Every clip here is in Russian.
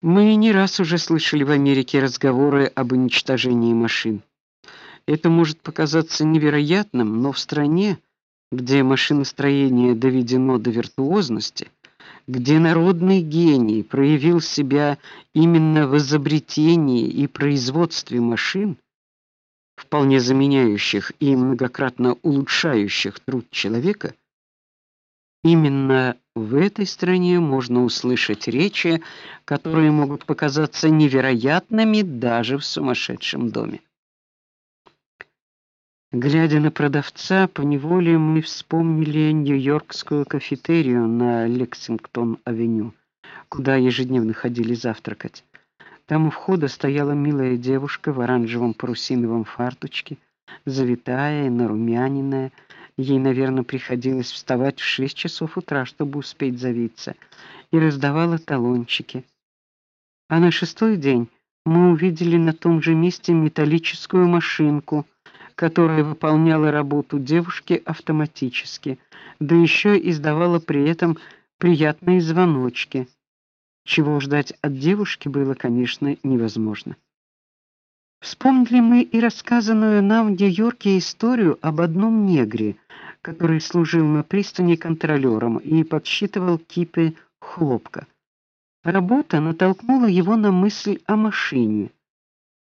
Мы не раз уже слышали в Америке разговоры об уничтожении машин. Это может показаться невероятным, но в стране, где машиностроение доведено до виртуозности, где народный гений проявил себя именно в изобретении и производстве машин, вполне заменяющих и многократно улучшающих труд человека, именно в этой стране можно услышать речи, которые могут показаться невероятными даже в сумасшедшем доме. Глядя на продавца, по неволе мы вспомнили нью-йоркскую кафетерию на Лексингтон-авеню, куда ежедневно ходили завтракать. Там у входа стояла милая девушка в оранжевом парусиновом фартучке, завитая и нарумяненная. Ей, наверное, приходилось вставать в шесть часов утра, чтобы успеть завиться, и раздавала талончики. А на шестой день мы увидели на том же месте металлическую машинку — которая выполняла работу девушки автоматически, да еще издавала при этом приятные звоночки. Чего ждать от девушки было, конечно, невозможно. Вспомнили мы и рассказанную нам в Нью-Йорке историю об одном негре, который служил на пристани контролером и подсчитывал кипы хлопка. Работа натолкнула его на мысль о машине,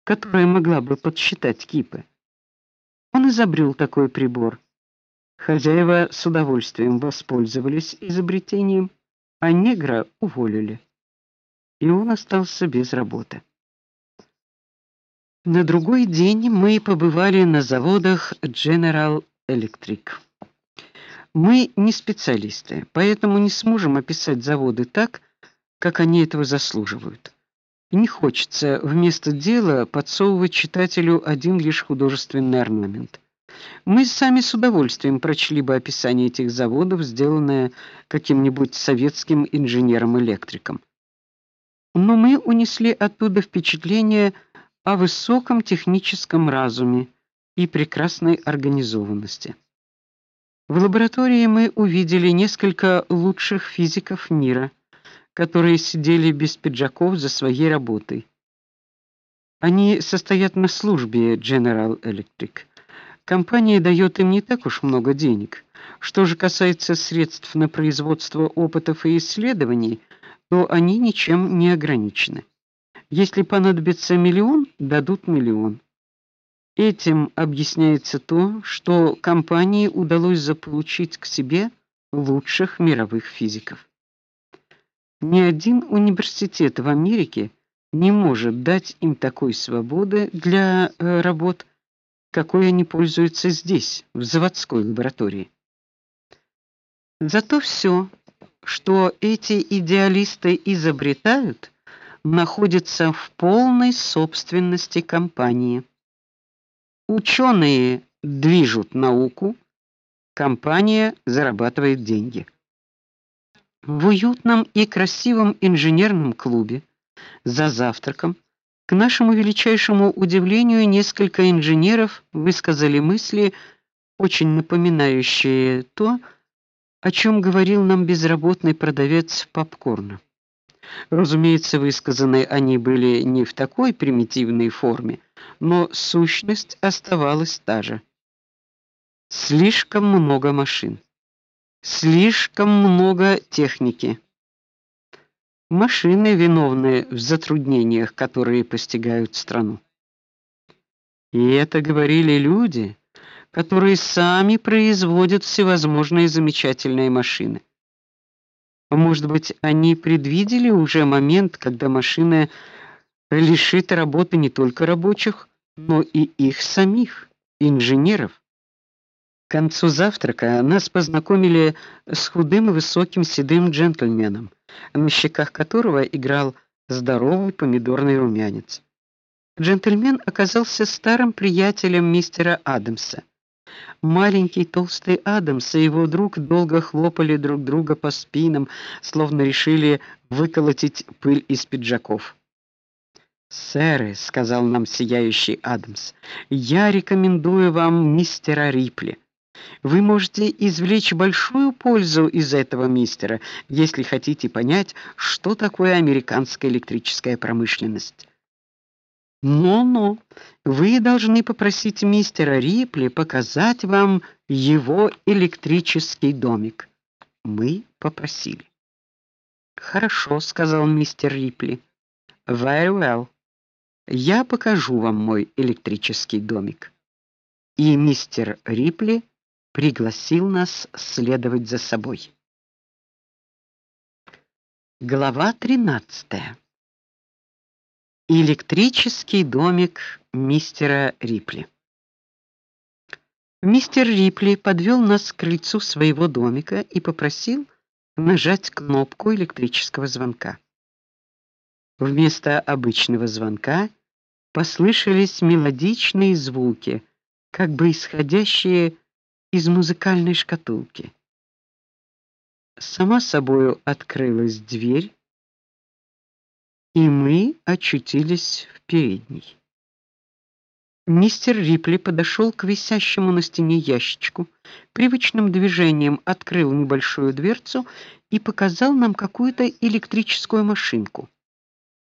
которая могла бы подсчитать кипы. Он изобрел такой прибор. Хозяева с удовольствием воспользовались изобретением, а негра уволили. И он остался без работы. На другой день мы побывали на заводах General Electric. Мы не специалисты, поэтому не сможем описать заводы так, как они этого заслуживают. Не хочется вместо дела подсовывать читателю один лишь художественный орнамент. Мы сами с удовольствием прочли бы описание этих заводов, сделанное каким-нибудь советским инженером-электриком. Но мы унесли оттуда впечатление о высоком техническом разуме и прекрасной организованности. В лаборатории мы увидели несколько лучших физиков мира которые сидели без пиджаков за своей работой. Они состоят на службе General Electric. Компания дает им не так уж много денег. Что же касается средств на производство опытов и исследований, то они ничем не ограничены. Если понадобится миллион, дадут миллион. Этим объясняется то, что компании удалось заполучить к себе лучших мировых физиков. Ни один университет в Америке не может дать им такой свободы для э, работ, какой они пользуются здесь, в заводской лаборатории. Зато все, что эти идеалисты изобретают, находится в полной собственности компании. Ученые движут науку, компания зарабатывает деньги. В уютном и красивом инженерном клубе за завтраком к нашему величайшему удивлению несколько инженеров высказали мысли, очень напоминающие то, о чем говорил нам безработный продавец попкорна. Разумеется, высказаны они были не в такой примитивной форме, но сущность оставалась та же. Слишком много машин. Слишком много техники. Машины виновны в затруднениях, которые постигают страну. И это говорили люди, которые сами производят всевозможные замечательные машины. Может быть, они предвидели уже момент, когда машина лишит работы не только рабочих, но и их самих, инженеров. К концу завтрака нас познакомили с худым и высоким седым джентльменом, на щеках которого играл здоровый помидорный румянец. Джентльмен оказался старым приятелем мистера Адамса. Маленький толстый Адамс и его друг долго хлопали друг друга по спинам, словно решили выколотить пыль из пиджаков. "Сэры", сказал нам сияющий Адамс. "Я рекомендую вам мистера Рипли. Вы можете извлечь большую пользу из этого мистера, если хотите понять, что такое американская электрическая промышленность. Но-но, вы должны попросить мистера Рипли показать вам его электрический домик. Мы попросили. Хорошо, сказал мистер Рипли. Very well. Я покажу вам мой электрический домик. И мистер Рипли пригласил нас следовать за собой. Глава 13. Электрический домик мистера Рипли. Мистер Рипли подвел нас к крыльцу своего домика и попросил нажать кнопку электрического звонка. Вместо обычного звонка послышались мелодичные звуки, как бы исходящие из музыкальной шкатулки. Сама собою открылась дверь, и мы очутились в передней. Мистер Рипли подошел к висящему на стене ящичку, привычным движением открыл небольшую дверцу и показал нам какую-то электрическую машинку.